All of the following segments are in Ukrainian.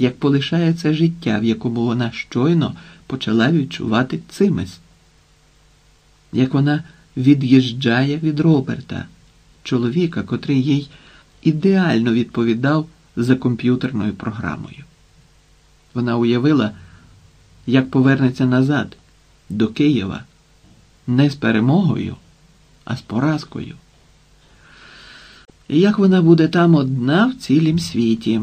як полишається життя, в якому вона щойно почала відчувати цимис, як вона від'їжджає від Роберта, чоловіка, котрий їй ідеально відповідав за комп'ютерною програмою. Вона уявила, як повернеться назад до Києва не з перемогою, а з поразкою. І як вона буде там одна в цілім світі.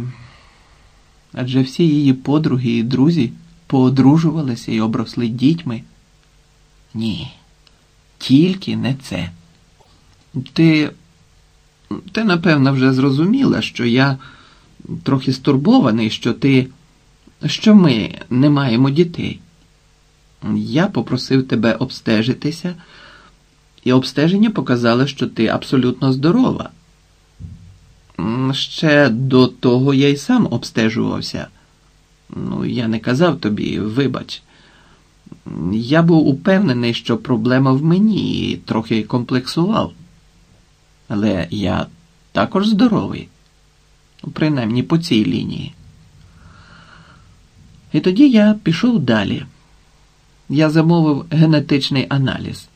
Адже всі її подруги і друзі поодружувалися і обросли дітьми. Ні, тільки не це. Ти, ти, напевно, вже зрозуміла, що я трохи стурбований, що ти, що ми не маємо дітей. Я попросив тебе обстежитися, і обстеження показало, що ти абсолютно здорова. Ще до того я й сам обстежувався. Ну, я не казав тобі, вибач. Я був упевнений, що проблема в мені і трохи комплексував. Але я також здоровий, принаймні по цій лінії. І тоді я пішов далі. Я замовив генетичний аналіз,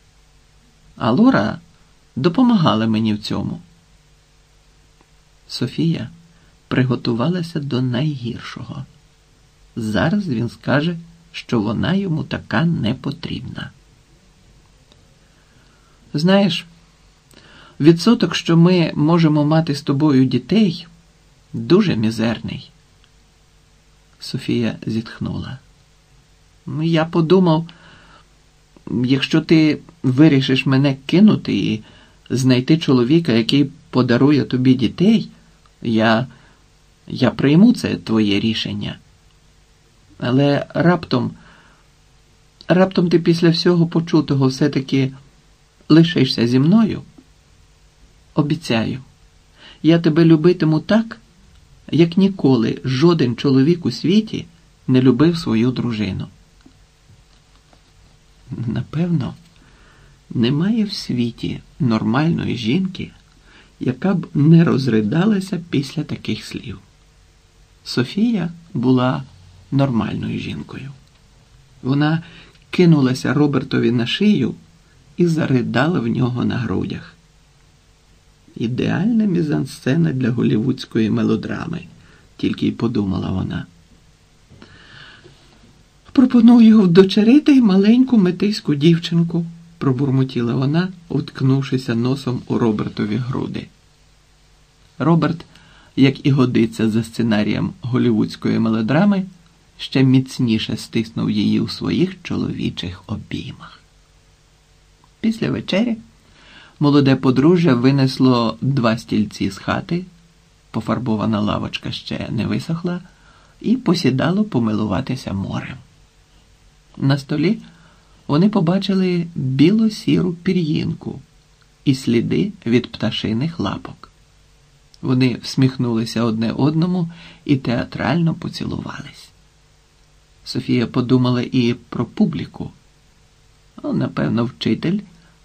а Лора допомагала мені в цьому. Софія приготувалася до найгіршого. Зараз він скаже, що вона йому така не потрібна. Знаєш, відсоток, що ми можемо мати з тобою дітей, дуже мізерний. Софія зітхнула. Я подумав, якщо ти вирішиш мене кинути і знайти чоловіка, який подарує тобі дітей, я, я прийму це твоє рішення. Але раптом, раптом ти після всього почутого все-таки лишишся зі мною. Обіцяю, я тебе любитиму так, як ніколи жоден чоловік у світі не любив свою дружину. Напевно, немає в світі нормальної жінки, яка б не розридалася після таких слів. Софія була нормальною жінкою. Вона кинулася Робертові на шию і заридала в нього на грудях. Ідеальна мізансцена для голівудської мелодрами, тільки й подумала вона. Пропоную вдочерити маленьку метиську дівчинку, пробурмотіла вона, уткнувшися носом у Робертові груди. Роберт, як і годиться за сценарієм голівудської мелодрами, ще міцніше стиснув її у своїх чоловічих обіймах. Після вечері молоде подружжя винесло два стільці з хати, пофарбована лавочка ще не висохла, і посідало помилуватися морем. На столі вони побачили біло-сіру пір'їнку і сліди від пташиних лапок. Вони всміхнулися одне одному і театрально поцілувались. Софія подумала і про публіку. Ну, напевно, вчитель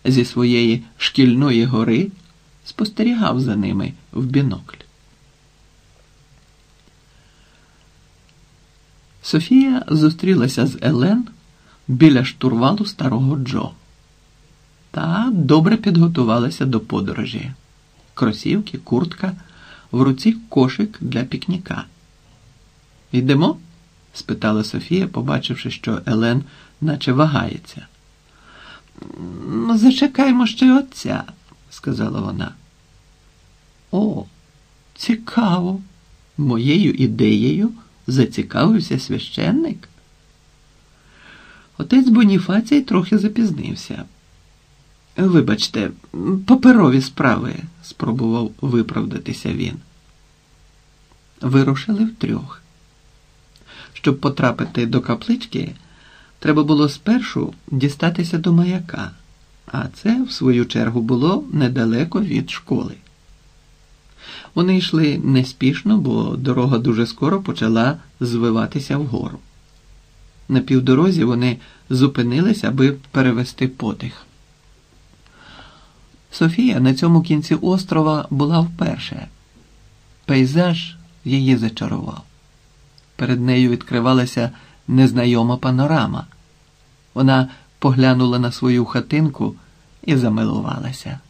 зі своєї шкільної гори спостерігав за ними в бінокль. Софія зустрілася з Елен біля штурвалу старого Джо. Та добре підготувалася до подорожі. Кросівки, куртка, в руці кошик для пікніка. Йдемо? спитала Софія, побачивши, що Елен наче вагається. Зачекаймо ще й отця, сказала вона. О, цікаво. Моєю ідеєю зацікавився священник. Отець Боніфацій трохи запізнився. Вибачте, паперові справи, спробував виправдатися він. Вирушили втрьох. Щоб потрапити до каплички, треба було спершу дістатися до маяка, а це, в свою чергу, було недалеко від школи. Вони йшли неспішно, бо дорога дуже скоро почала звиватися вгору. На півдорозі вони зупинились, аби перевести подих. Софія на цьому кінці острова була вперше. Пейзаж її зачарував. перед нею відкривалася незнайома панорама. Вона поглянула на свою хатинку і замилувалася.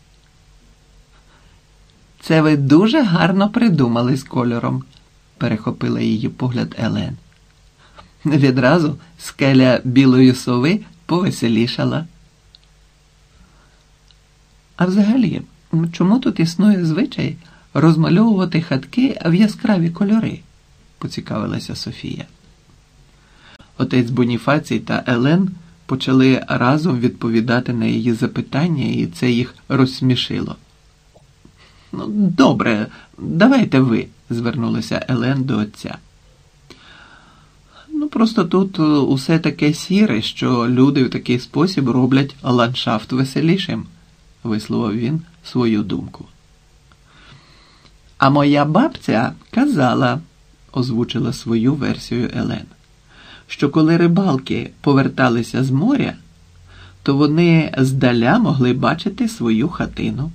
Це ви дуже гарно придумали з кольором, перехопила її погляд Елен. Відразу скеля білої сови повеселішала. А взагалі, чому тут існує звичай розмальовувати хатки в яскраві кольори? поцікавилася Софія. Отець Боніфацій та Елен почали разом відповідати на її запитання, і це їх розсмішило. Ну, добре, давайте ви, звернулася Елен до отця. Ну, просто тут усе таке сіре, що люди в такий спосіб роблять ландшафт веселішим, висловив він свою думку. А моя бабця казала, озвучила свою версію Елен, що коли рибалки поверталися з моря, то вони здаля могли бачити свою хатину.